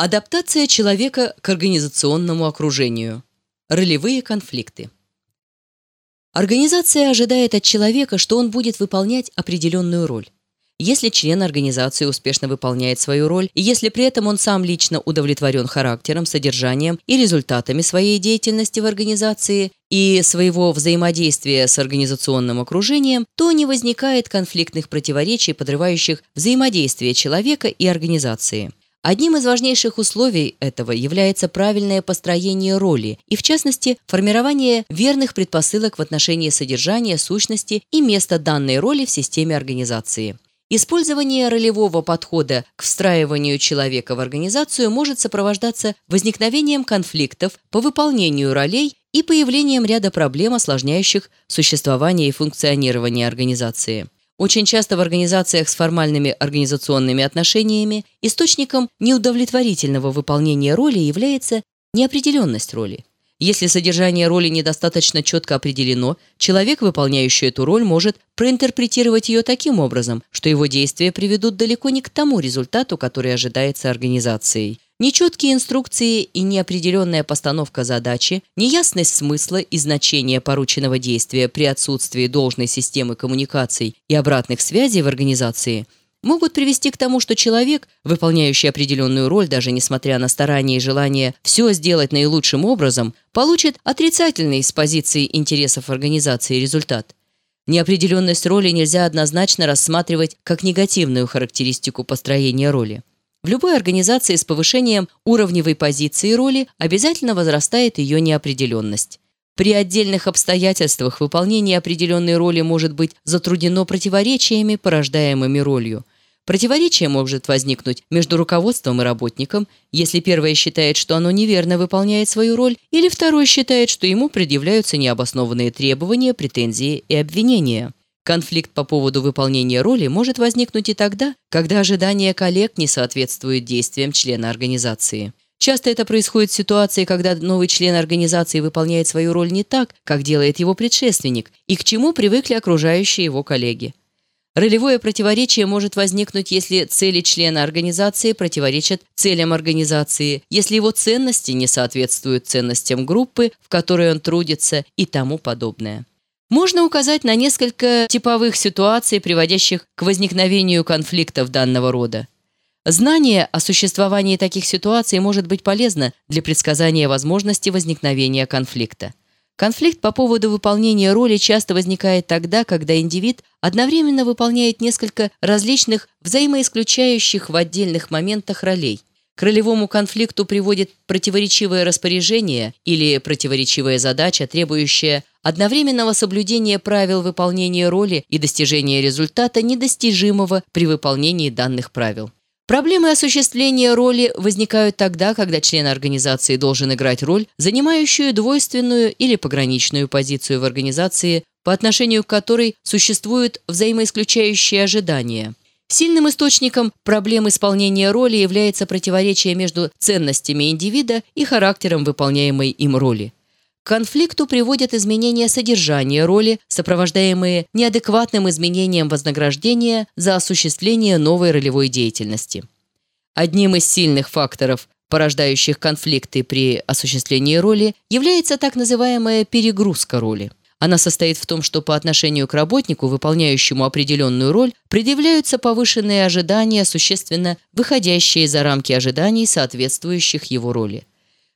Адаптация человека к организационному окружению. Ролевые конфликты. Организация ожидает от человека, что он будет выполнять определенную роль. Если член организации успешно выполняет свою роль, и если при этом он сам лично удовлетворен характером, содержанием и результатами своей деятельности в организации и своего взаимодействия с организационным окружением, то не возникает конфликтных противоречий, подрывающих взаимодействие человека и организации. Одним из важнейших условий этого является правильное построение роли и, в частности, формирование верных предпосылок в отношении содержания, сущности и места данной роли в системе организации. Использование ролевого подхода к встраиванию человека в организацию может сопровождаться возникновением конфликтов по выполнению ролей и появлением ряда проблем, осложняющих существование и функционирование организации. Очень часто в организациях с формальными организационными отношениями источником неудовлетворительного выполнения роли является неопределенность роли. Если содержание роли недостаточно четко определено, человек, выполняющий эту роль, может проинтерпретировать ее таким образом, что его действия приведут далеко не к тому результату, который ожидается организацией. Нечеткие инструкции и неопределенная постановка задачи, неясность смысла и значения порученного действия при отсутствии должной системы коммуникаций и обратных связей в организации – могут привести к тому, что человек, выполняющий определенную роль, даже несмотря на старания и желание все сделать наилучшим образом, получит отрицательный с позиции интересов организации результат. Неопределенность роли нельзя однозначно рассматривать как негативную характеристику построения роли. В любой организации с повышением уровневой позиции роли обязательно возрастает ее неопределенность. При отдельных обстоятельствах выполнение определенной роли может быть затруднено противоречиями, порождаемыми ролью. Противоречие может возникнуть между руководством и работником, если первое считает, что оно неверно выполняет свою роль, или второй считает, что ему предъявляются необоснованные требования, претензии и обвинения. Конфликт по поводу выполнения роли может возникнуть и тогда, когда ожидания коллег не соответствуют действиям члена организации. Часто это происходит в ситуации, когда новый член организации выполняет свою роль не так, как делает его предшественник, и к чему привыкли окружающие его коллеги. Ролевое противоречие может возникнуть, если цели члена организации противоречат целям организации, если его ценности не соответствуют ценностям группы, в которой он трудится и тому подобное. Можно указать на несколько типовых ситуаций, приводящих к возникновению конфликтов данного рода. Знание о существовании таких ситуаций может быть полезно для предсказания возможности возникновения конфликта. Конфликт по поводу выполнения роли часто возникает тогда, когда индивид одновременно выполняет несколько различных, взаимоисключающих в отдельных моментах ролей. К ролевому конфликту приводит противоречивое распоряжение или противоречивая задача, требующая одновременного соблюдения правил выполнения роли и достижения результата, недостижимого при выполнении данных правил. Проблемы осуществления роли возникают тогда, когда член организации должен играть роль, занимающую двойственную или пограничную позицию в организации, по отношению к которой существуют взаимоисключающие ожидания. Сильным источником проблем исполнения роли является противоречие между ценностями индивида и характером выполняемой им роли. К конфликту приводят изменения содержания роли, сопровождаемые неадекватным изменением вознаграждения за осуществление новой ролевой деятельности. Одним из сильных факторов, порождающих конфликты при осуществлении роли, является так называемая перегрузка роли. Она состоит в том, что по отношению к работнику, выполняющему определенную роль, предъявляются повышенные ожидания, существенно выходящие за рамки ожиданий, соответствующих его роли.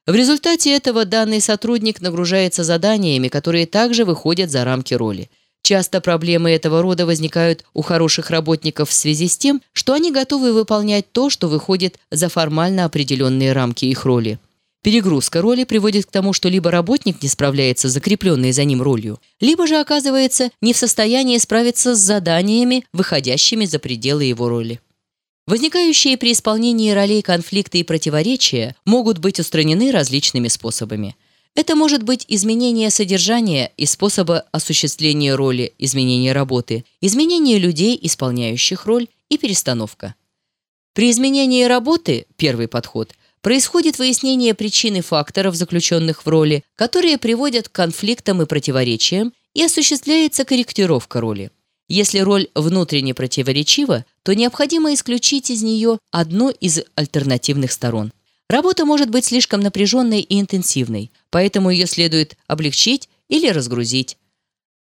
В результате этого данный сотрудник нагружается заданиями, которые также выходят за рамки роли. Часто проблемы этого рода возникают у хороших работников в связи с тем, что они готовы выполнять то, что выходит за формально определенные рамки их роли. Перегрузка роли приводит к тому, что либо работник не справляется с закрепленной за ним ролью, либо же оказывается не в состоянии справиться с заданиями, выходящими за пределы его роли. Возникающие при исполнении ролей конфликты и противоречия могут быть устранены различными способами. Это может быть изменение содержания и способа осуществления роли, изменение работы, изменение людей, исполняющих роль, и перестановка. При изменении работы, первый подход, происходит выяснение причины факторов, заключенных в роли, которые приводят к конфликтам и противоречиям, и осуществляется корректировка роли. Если роль внутренне противоречива, то необходимо исключить из нее одну из альтернативных сторон. Работа может быть слишком напряженной и интенсивной, поэтому ее следует облегчить или разгрузить.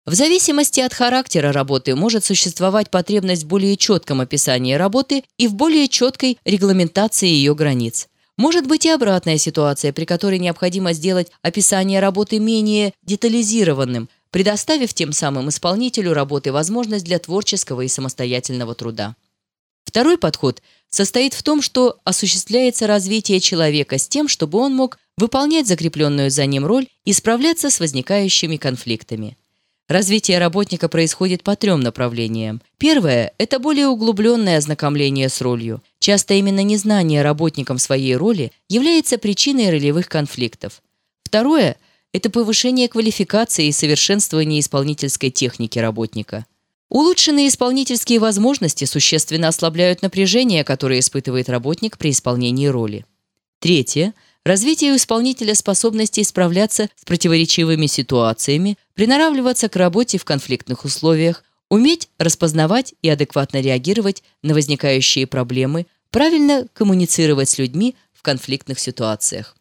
В зависимости от характера работы может существовать потребность в более четком описании работы и в более четкой регламентации ее границ. Может быть и обратная ситуация, при которой необходимо сделать описание работы менее детализированным, предоставив тем самым исполнителю работы возможность для творческого и самостоятельного труда. Второй подход состоит в том, что осуществляется развитие человека с тем, чтобы он мог выполнять закрепленную за ним роль и справляться с возникающими конфликтами. Развитие работника происходит по трем направлениям. Первое – это более углубленное ознакомление с ролью. Часто именно незнание работником своей роли является причиной ролевых конфликтов. Второе – это повышение квалификации и совершенствование исполнительской техники работника. Улучшенные исполнительские возможности существенно ослабляют напряжение, которое испытывает работник при исполнении роли. Третье – Развитие у исполнителя способности справляться с противоречивыми ситуациями, приноравливаться к работе в конфликтных условиях, уметь распознавать и адекватно реагировать на возникающие проблемы, правильно коммуницировать с людьми в конфликтных ситуациях.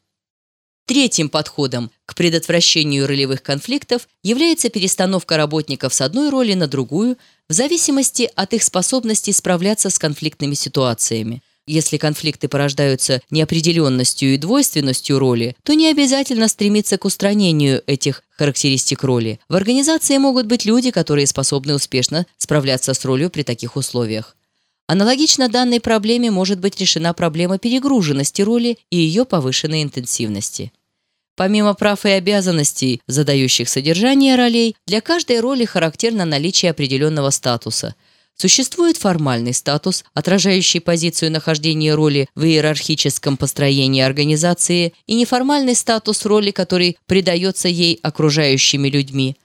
Третьим подходом к предотвращению ролевых конфликтов является перестановка работников с одной роли на другую в зависимости от их способности справляться с конфликтными ситуациями – если конфликты порождаются неопределенностью и двойственностью роли, то не обязательно стремиться к устранению этих характеристик роли. В организации могут быть люди, которые способны успешно справляться с ролью при таких условиях. Аналогично данной проблеме может быть решена проблема перегруженности роли и ее повышенной интенсивности. Помимо прав и обязанностей, задающих содержание ролей, для каждой роли характерно наличие определенного статуса – Существует формальный статус, отражающий позицию нахождения роли в иерархическом построении организации, и неформальный статус роли, который придается ей окружающими людьми.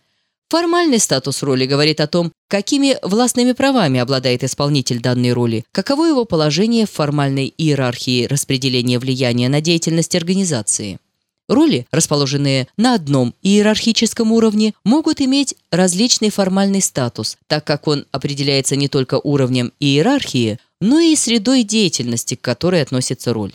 Формальный статус роли говорит о том, какими властными правами обладает исполнитель данной роли, каково его положение в формальной иерархии распределения влияния на деятельность организации. Роли, расположенные на одном иерархическом уровне, могут иметь различный формальный статус, так как он определяется не только уровнем иерархии, но и средой деятельности, к которой относится роль.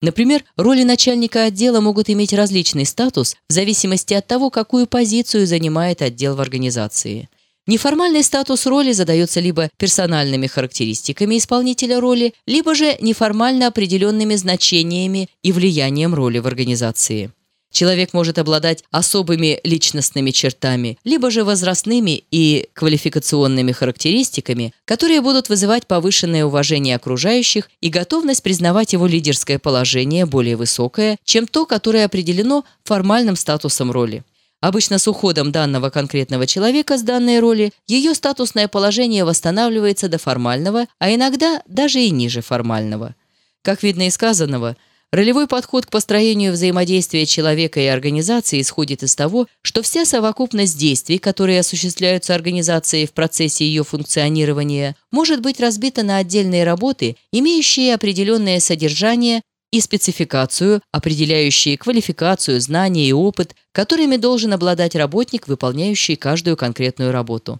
Например, роли начальника отдела могут иметь различный статус в зависимости от того, какую позицию занимает отдел в организации. Неформальный статус роли задается либо персональными характеристиками исполнителя роли, либо же неформально определенными значениями и влиянием роли в организации. Человек может обладать особыми личностными чертами, либо же возрастными и квалификационными характеристиками, которые будут вызывать повышенное уважение окружающих и готовность признавать его лидерское положение более высокое, чем то, которое определено формальным статусом роли. Обычно с уходом данного конкретного человека с данной роли ее статусное положение восстанавливается до формального, а иногда даже и ниже формального. Как видно из сказанного, ролевой подход к построению взаимодействия человека и организации исходит из того, что вся совокупность действий, которые осуществляются организацией в процессе ее функционирования, может быть разбита на отдельные работы, имеющие определенное содержание и спецификацию, определяющие квалификацию, знания и опыт, которыми должен обладать работник, выполняющий каждую конкретную работу.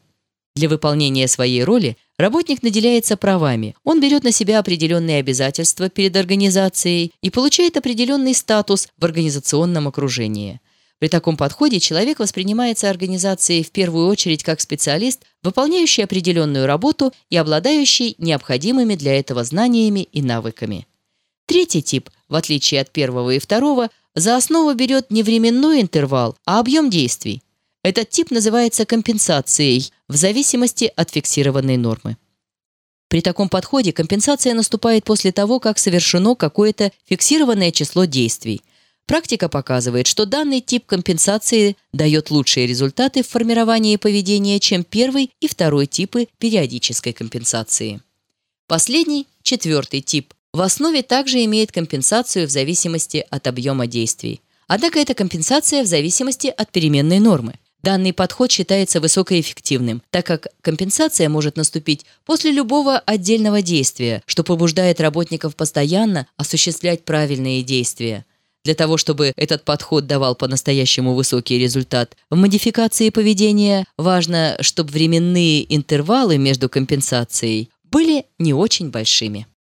Для выполнения своей роли работник наделяется правами. Он берет на себя определенные обязательства перед организацией и получает определенный статус в организационном окружении. При таком подходе человек воспринимается организацией в первую очередь как специалист, выполняющий определенную работу и обладающий необходимыми для этого знаниями и навыками. Третий тип, в отличие от первого и второго, за основу берет не временной интервал, а объем действий. Этот тип называется компенсацией в зависимости от фиксированной нормы. При таком подходе компенсация наступает после того, как совершено какое-то фиксированное число действий. Практика показывает, что данный тип компенсации дает лучшие результаты в формировании поведения, чем первый и второй типы периодической компенсации. Последний, четвертый тип, в основе также имеет компенсацию в зависимости от объема действий. Однако эта компенсация в зависимости от переменной нормы. Данный подход считается высокоэффективным, так как компенсация может наступить после любого отдельного действия, что побуждает работников постоянно осуществлять правильные действия. Для того, чтобы этот подход давал по-настоящему высокий результат, в модификации поведения важно, чтобы временные интервалы между компенсацией были не очень большими.